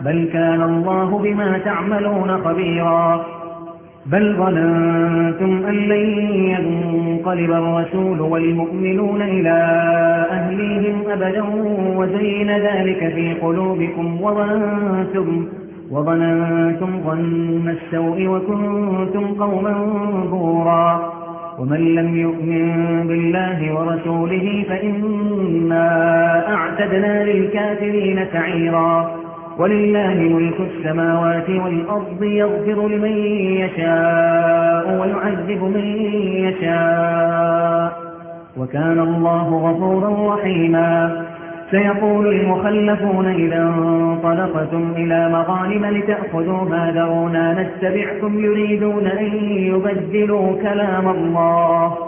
بل كان الله بما تعملون خبيرا. بل ظننتم أن لن ينقلب الرسول والمؤمنون إلى أهليهم أبدا وزين ذلك في قلوبكم وظننتم, وظننتم ظن السوء وكنتم قوما بورا. ومن لم يؤمن بالله ورسوله فإنا أعتدنا للكافرين سعيرا. ولله ملك السماوات والأرض يغفر لمن يشاء ويعذب من يشاء. وكان الله غفورا رحيما. سيقول المخلفون إذا انطلقتم إلى مغانم لتأخذوها ذرونا نتبعكم يريدون أن يبدلوا كلام الله.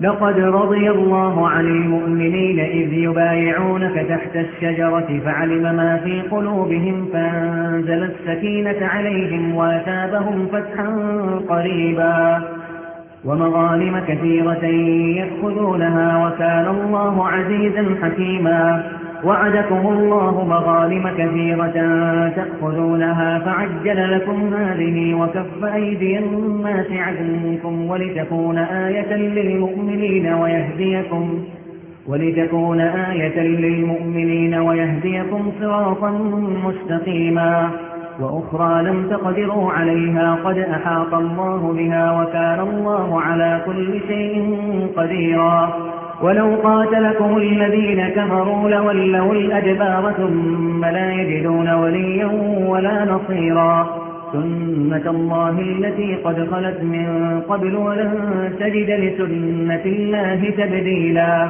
لقد رضي الله عن المؤمنين إذ يبايعونك تحت الشجرة فعلم ما في قلوبهم فأنزل السكينة عليهم واتابهم فتحا قريبا ومغانم كثيرة يأخذونها وكان الله عزيزا حكيما وعدكم الله مغانم كثيرة تأخذونها فعجل لكم هذه وكف أيدي الناس عنكم ولتكون آية للمؤمنين ويهديكم ولتكون آية للمؤمنين ويهديكم صراطا مستقيما وأخرى لم تقدروا عليها قد أحاط الله بها وكان الله على كل شيء قديرا ولو قاتلكم الذين كفروا لولوا الأدبار ثم لا يجدون وليا ولا نصيرا. سنة الله التي قد خلت من قبل ولن تجد لسنة الله تبديلا.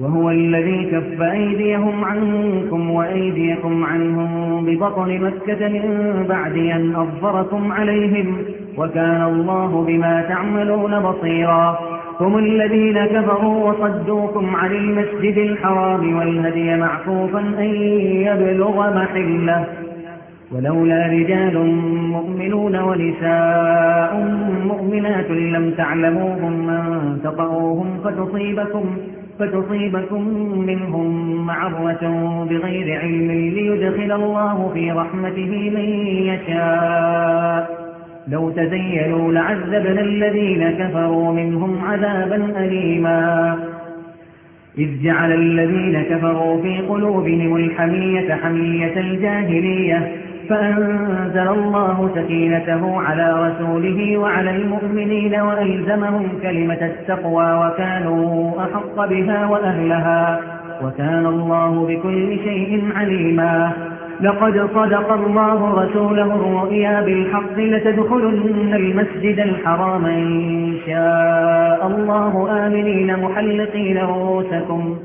وهو الذي كف أيديهم عنكم وأيديكم عنهم ببطن مكة من بعد أن أظفركم عليهم وكان الله بما تعملون بصيرا. هم الذين كفروا وصدوكم عن المسجد الحرام والهدي معفوفا أن يبلغ محله ولولا رجال مؤمنون ونساء مؤمنات لم تعلموهم من تطعوهم فتصيبكم فتصيبكم منهم معرة بغير علم ليدخل الله في رحمته من يشاء لو تزيلوا لعذبنا الذين كفروا منهم عذابا أليما. إذ جعل الذين كفروا في قلوبهم الحمية حمية الجاهلية فأنزل الله سكينته على رسوله وعلى المؤمنين وألزمهم كلمة التقوى وكانوا أحق بها وأهلها وكان الله بكل شيء عليما. لقد صدق الله رسوله الرؤيا بالحق لتدخلن المسجد الحرام إن شاء الله آمنين محلقين رؤوسكم.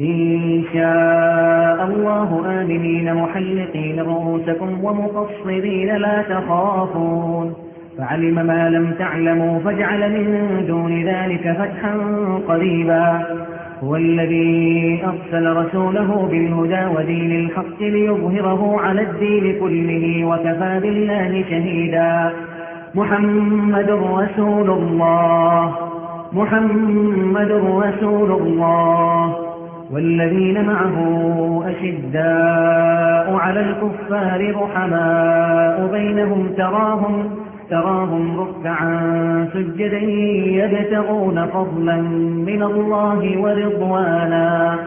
إن شاء الله آمنين محلقين رؤوسكم ومقصرين لا تخافون. فعلم ما لم تعلموا فاجعل من دون ذلك فتحا قريبا. هو الذي أرسل رسوله بالهدى ودين الحق ليظهره على الدين كله وكفى بالله شهيدا. محمد رسول الله. محمد رسول الله. والذين معه أشداء على الكفار رحماء بينهم تراهم تراهم ركعا سجدا يبتغون فضلا من الله ورضوانا.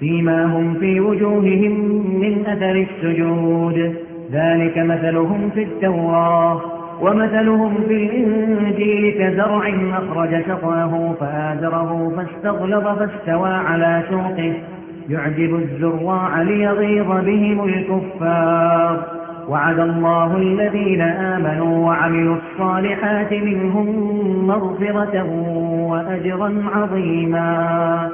فيما هم في وجوههم من أثر السجود. ذلك مثلهم في التوراة ومثلهم في الإنجيل كزرع أخرج شطأه فآزره فاستغلظ فاستوى على سوقه يعجب الزراع ليغيظ بهم الكفار. وعد الله الذين آمنوا وعملوا الصالحات منهم مغفرة وأجرا عظيما.